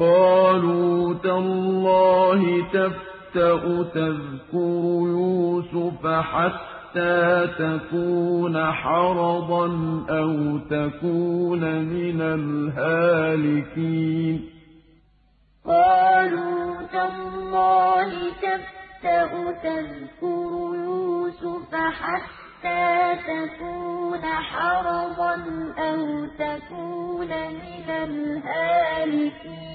قَالُوا تَاللَّهِ تَفْتَأُ تَذْكُرُ يُوسُفَ حَتَّىٰ تَكُونَ حَرَضًا أَوْ تَكُونَ مِنَ الْهَالِكِينَ. قَالُوا تَاللَّهِ تَفْتَأُ تَذْكُرُ يُوسُفَ حَتَّىٰ تَكُونَ حَرَضًا أَوْ تَكُونَ مِنَ الْهَالِكِينَ.